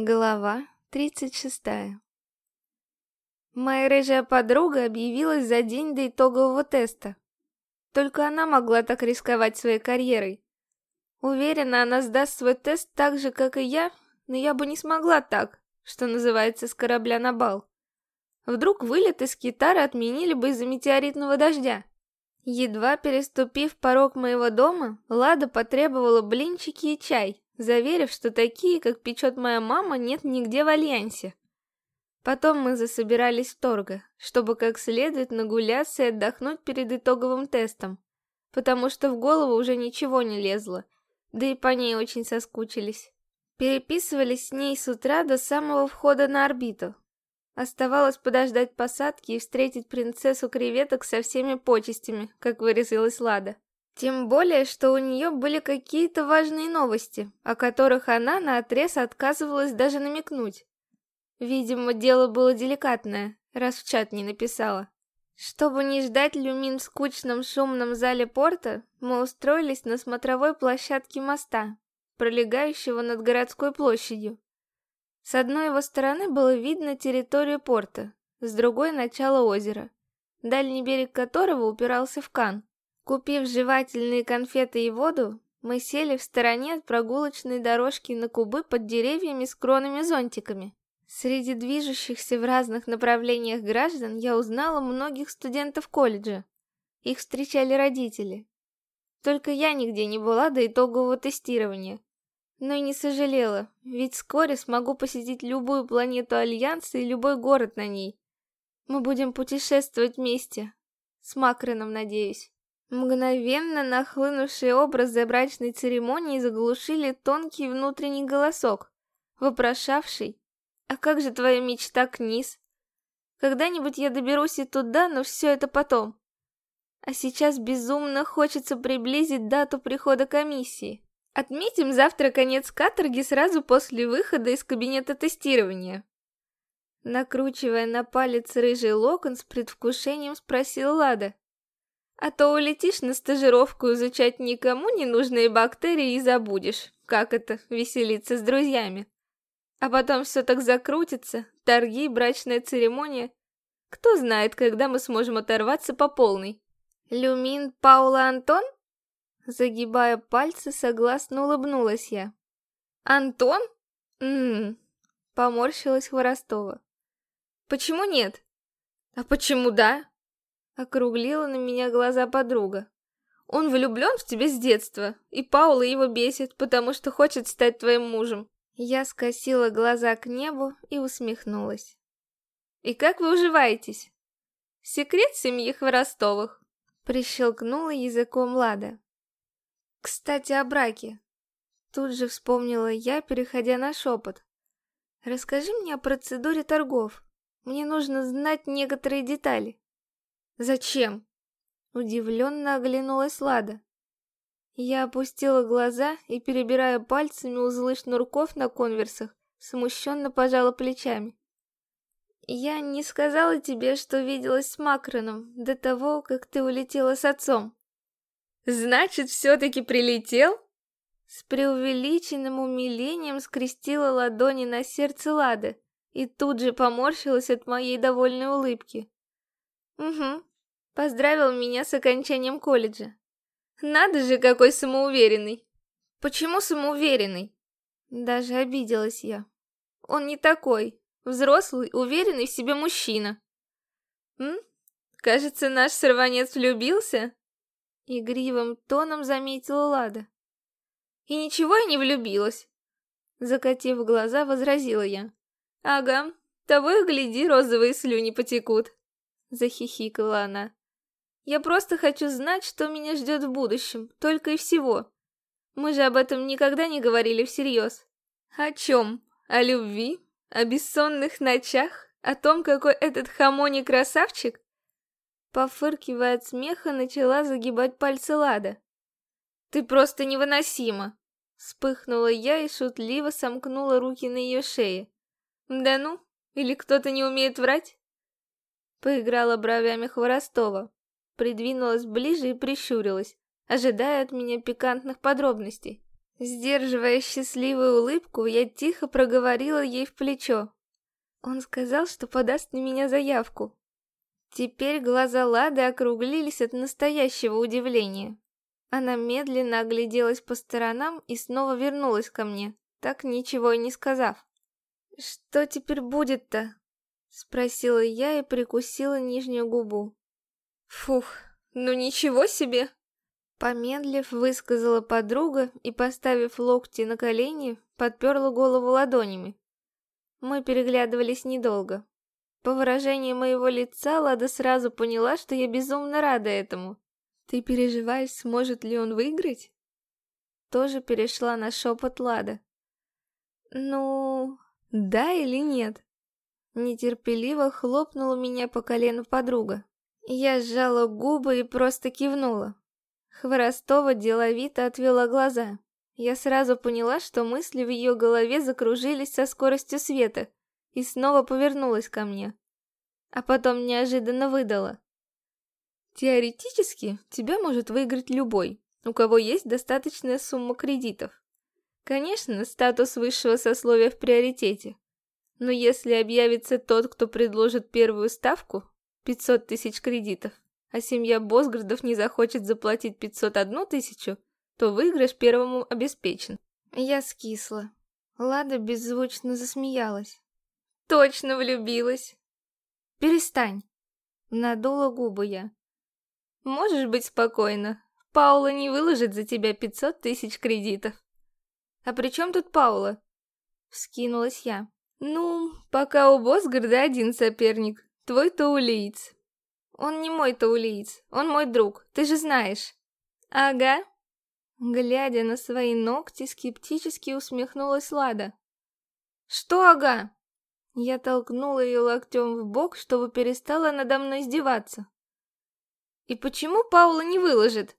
Глава 36 Моя рыжая подруга объявилась за день до итогового теста. Только она могла так рисковать своей карьерой. Уверена, она сдаст свой тест так же, как и я, но я бы не смогла так, что называется, с корабля на бал. Вдруг вылет из Китара отменили бы из-за метеоритного дождя. Едва переступив порог моего дома, Лада потребовала блинчики и чай, заверив, что такие, как печет моя мама, нет нигде в Альянсе. Потом мы засобирались в торга, чтобы как следует нагуляться и отдохнуть перед итоговым тестом, потому что в голову уже ничего не лезло, да и по ней очень соскучились. Переписывались с ней с утра до самого входа на орбиту. Оставалось подождать посадки и встретить принцессу креветок со всеми почестями, как выразилась Лада. Тем более, что у нее были какие-то важные новости, о которых она наотрез отказывалась даже намекнуть. Видимо, дело было деликатное, раз в чат не написала. Чтобы не ждать люмин в скучном шумном зале порта, мы устроились на смотровой площадке моста, пролегающего над городской площадью. С одной его стороны было видно территорию порта, с другой — начало озера, дальний берег которого упирался в Кан. Купив жевательные конфеты и воду, мы сели в стороне от прогулочной дорожки на кубы под деревьями с кронами-зонтиками. Среди движущихся в разных направлениях граждан я узнала многих студентов колледжа. Их встречали родители. Только я нигде не была до итогового тестирования. Но и не сожалела, ведь вскоре смогу посетить любую планету Альянса и любой город на ней. Мы будем путешествовать вместе. С Макроном, надеюсь. Мгновенно нахлынувшие образы брачной церемонии заглушили тонкий внутренний голосок, вопрошавший «А как же твоя мечта, Книз? Когда-нибудь я доберусь и туда, но все это потом. А сейчас безумно хочется приблизить дату прихода комиссии. Отметим завтра конец каторги сразу после выхода из кабинета тестирования». Накручивая на палец рыжий локон с предвкушением спросил Лада. А то улетишь на стажировку изучать никому не нужные бактерии и забудешь, как это, веселиться с друзьями. А потом все так закрутится, торги, брачная церемония. Кто знает, когда мы сможем оторваться по полной. Люмин Паула Антон? Загибая пальцы, согласно улыбнулась я. Антон? Ммм, поморщилась Хворостова. Почему нет? А почему да? Округлила на меня глаза подруга. Он влюблен в тебя с детства, и Паула его бесит, потому что хочет стать твоим мужем. Я скосила глаза к небу и усмехнулась. И как вы уживаетесь? Секрет семьи Хворостовых. Прищелкнула языком Лада. Кстати, о браке. Тут же вспомнила я, переходя на шепот. Расскажи мне о процедуре торгов. Мне нужно знать некоторые детали. «Зачем?» Удивленно оглянулась Лада. Я опустила глаза и, перебирая пальцами узлы шнурков на конверсах, смущенно пожала плечами. «Я не сказала тебе, что виделась с Макроном до того, как ты улетела с отцом». «Значит, все-таки прилетел?» С преувеличенным умилением скрестила ладони на сердце Лады и тут же поморщилась от моей довольной улыбки. «Угу, Поздравил меня с окончанием колледжа. Надо же, какой самоуверенный. Почему самоуверенный? Даже обиделась я. Он не такой. Взрослый, уверенный в себе мужчина. М? Кажется, наш сорванец влюбился? Игривым тоном заметила Лада. И ничего я не влюбилась. Закатив глаза, возразила я. Ага, того и гляди, розовые слюни потекут. Захихикала она. Я просто хочу знать, что меня ждет в будущем, только и всего. Мы же об этом никогда не говорили всерьез. О чем? О любви? О бессонных ночах? О том, какой этот хамони красавчик? Пофыркивая от смеха, начала загибать пальцы Лада. «Ты просто невыносима!» Вспыхнула я и шутливо сомкнула руки на ее шее. «Да ну? Или кто-то не умеет врать?» Поиграла бровями Хворостова придвинулась ближе и прищурилась, ожидая от меня пикантных подробностей. Сдерживая счастливую улыбку, я тихо проговорила ей в плечо. Он сказал, что подаст на меня заявку. Теперь глаза Лады округлились от настоящего удивления. Она медленно огляделась по сторонам и снова вернулась ко мне, так ничего и не сказав. «Что теперь будет-то?» — спросила я и прикусила нижнюю губу. «Фух, ну ничего себе!» Помедлив, высказала подруга и, поставив локти на колени, подперла голову ладонями. Мы переглядывались недолго. По выражению моего лица Лада сразу поняла, что я безумно рада этому. «Ты переживаешь, сможет ли он выиграть?» Тоже перешла на шепот Лада. «Ну, да или нет?» Нетерпеливо хлопнула меня по колену подруга. Я сжала губы и просто кивнула. Хворостова деловито отвела глаза. Я сразу поняла, что мысли в ее голове закружились со скоростью света, и снова повернулась ко мне. А потом неожиданно выдала. Теоретически, тебя может выиграть любой, у кого есть достаточная сумма кредитов. Конечно, статус высшего сословия в приоритете. Но если объявится тот, кто предложит первую ставку, 500 тысяч кредитов, а семья Босгардов не захочет заплатить 501 тысячу, то выигрыш первому обеспечен. Я скисла. Лада беззвучно засмеялась. Точно влюбилась. Перестань. Надула губы я. Можешь быть спокойна. Паула не выложит за тебя 500 тысяч кредитов. А при чем тут Паула? Вскинулась я. Ну, пока у Босгарда один соперник, твой таулиец. Он не мой таулиец, он мой друг, ты же знаешь. Ага, Глядя на свои ногти, скептически усмехнулась Лада. «Что ага?» Я толкнула ее локтем в бок, чтобы перестала надо мной издеваться. «И почему Паула не выложит?»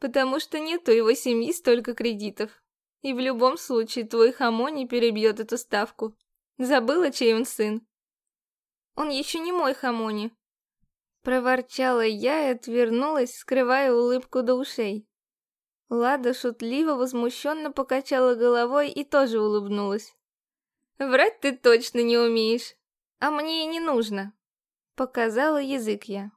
«Потому что нет у его семьи столько кредитов. И в любом случае твой Хамони перебьет эту ставку. Забыла, чей он сын?» «Он еще не мой Хамони», — проворчала я и отвернулась, скрывая улыбку до ушей. Лада шутливо возмущенно покачала головой и тоже улыбнулась. «Врать ты точно не умеешь, а мне и не нужно», — показала язык я.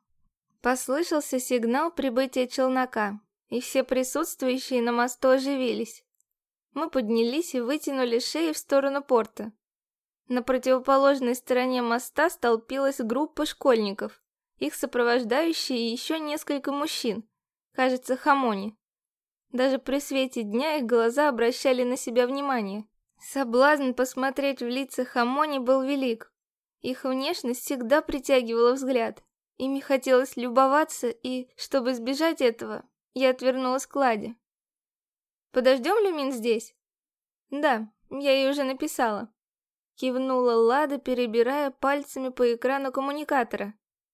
Послышался сигнал прибытия челнока, и все присутствующие на мосту оживились. Мы поднялись и вытянули шеи в сторону порта. На противоположной стороне моста столпилась группа школьников, их сопровождающие еще несколько мужчин, кажется, хамони. Даже при свете дня их глаза обращали на себя внимание. Соблазн посмотреть в лица Хамони был велик. Их внешность всегда притягивала взгляд. Ими хотелось любоваться, и, чтобы избежать этого, я отвернулась к Ладе. «Подождем Люмин здесь?» «Да, я ей уже написала». Кивнула Лада, перебирая пальцами по экрану коммуникатора.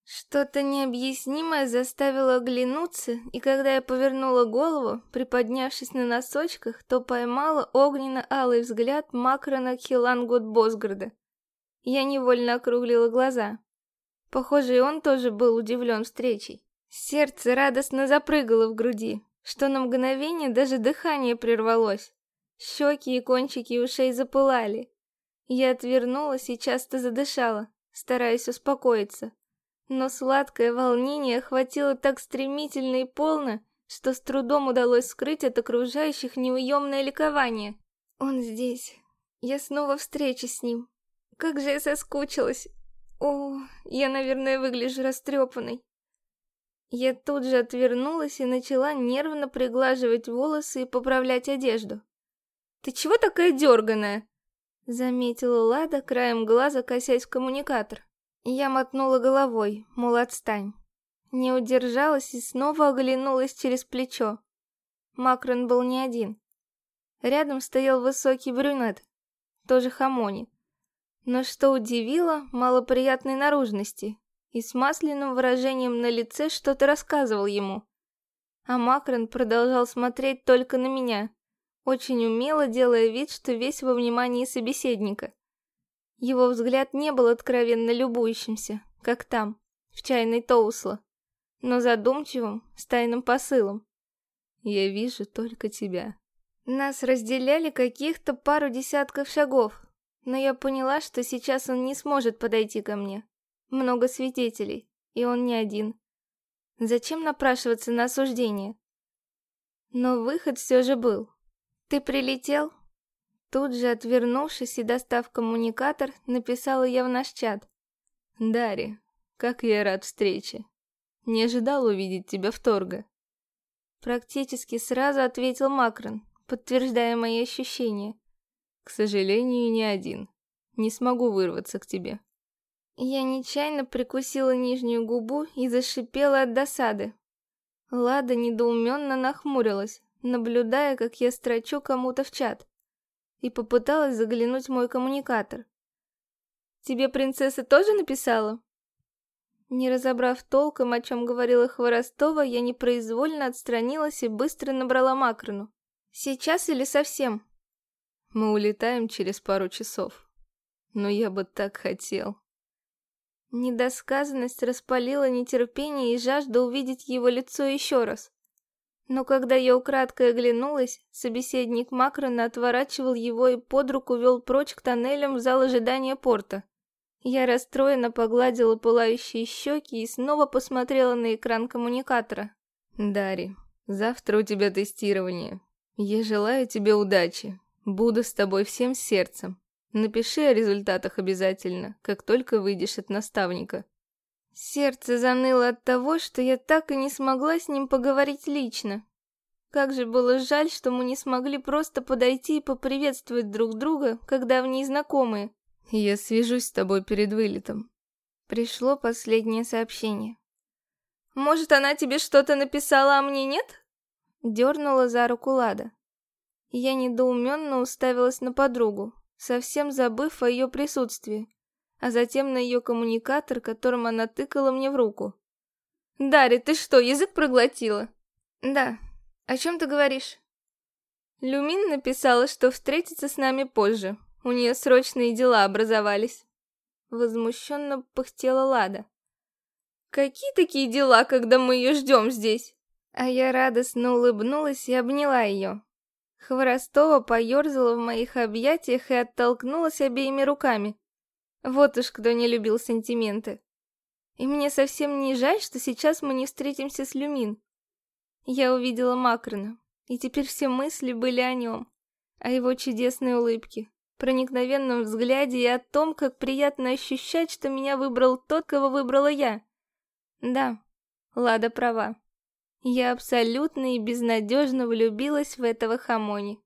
Что-то необъяснимое заставило оглянуться, и когда я повернула голову, приподнявшись на носочках, то поймала огненно-алый взгляд Макрона Хилангут Босгарда. Я невольно округлила глаза. Похоже, и он тоже был удивлен встречей. Сердце радостно запрыгало в груди, что на мгновение даже дыхание прервалось. Щеки и кончики ушей запылали. Я отвернулась и часто задышала, стараясь успокоиться. Но сладкое волнение охватило так стремительно и полно, что с трудом удалось скрыть от окружающих неуемное ликование. Он здесь. Я снова встречусь с ним. Как же я соскучилась. О, я, наверное, выгляжу растрепанной. Я тут же отвернулась и начала нервно приглаживать волосы и поправлять одежду. «Ты чего такая дерганая?» Заметила Лада, краем глаза косясь в коммуникатор. Я мотнула головой, мол, отстань. Не удержалась и снова оглянулась через плечо. Макрон был не один. Рядом стоял высокий брюнет, тоже хамони. Но что удивило, малоприятной наружности, и с масляным выражением на лице что-то рассказывал ему. А Макрон продолжал смотреть только на меня, очень умело делая вид, что весь во внимании собеседника. Его взгляд не был откровенно любующимся, как там, в чайной Тоусла, но задумчивым, с тайным посылом. «Я вижу только тебя. Нас разделяли каких-то пару десятков шагов, но я поняла, что сейчас он не сможет подойти ко мне. Много свидетелей, и он не один. Зачем напрашиваться на осуждение? Но выход все же был. «Ты прилетел?» Тут же, отвернувшись и достав коммуникатор, написала я в наш чат. «Дарья, как я рад встрече. Не ожидал увидеть тебя в торга». Практически сразу ответил Макрон, подтверждая мои ощущения. «К сожалению, не один. Не смогу вырваться к тебе». Я нечаянно прикусила нижнюю губу и зашипела от досады. Лада недоуменно нахмурилась, наблюдая, как я строчу кому-то в чат, и попыталась заглянуть в мой коммуникатор. «Тебе принцесса тоже написала?» Не разобрав толком, о чем говорила Хворостова, я непроизвольно отстранилась и быстро набрала Макрону. «Сейчас или совсем?» «Мы улетаем через пару часов. Но я бы так хотел...» Недосказанность распалила нетерпение и жажда увидеть его лицо еще раз. Но когда я украдкой оглянулась, собеседник Макрона отворачивал его и под руку вел прочь к тоннелям в зал ожидания порта. Я расстроенно погладила пылающие щеки и снова посмотрела на экран коммуникатора. «Дари, завтра у тебя тестирование. Я желаю тебе удачи. Буду с тобой всем сердцем. Напиши о результатах обязательно, как только выйдешь от наставника. Сердце заныло от того, что я так и не смогла с ним поговорить лично. Как же было жаль, что мы не смогли просто подойти и поприветствовать друг друга, как давние знакомые. Я свяжусь с тобой перед вылетом. Пришло последнее сообщение. Может, она тебе что-то написала, а мне нет? Дернула за руку Лада. Я недоуменно уставилась на подругу, совсем забыв о ее присутствии, а затем на ее коммуникатор, которым она тыкала мне в руку. «Дарья, ты что, язык проглотила?» «Да. О чем ты говоришь?» Люмин написала, что встретится с нами позже. У нее срочные дела образовались. Возмущенно пыхтела Лада. «Какие такие дела, когда мы ее ждем здесь?» А я радостно улыбнулась и обняла ее. Хворостова поерзала в моих объятиях и оттолкнулась обеими руками. Вот уж кто не любил сантименты. И мне совсем не жаль, что сейчас мы не встретимся с Люмин. Я увидела Макрона, и теперь все мысли были о нем, о его чудесной улыбке, проникновенном взгляде и о том, как приятно ощущать, что меня выбрал тот, кого выбрала я. Да, Лада права. Я абсолютно и безнадежно влюбилась в этого Хамони.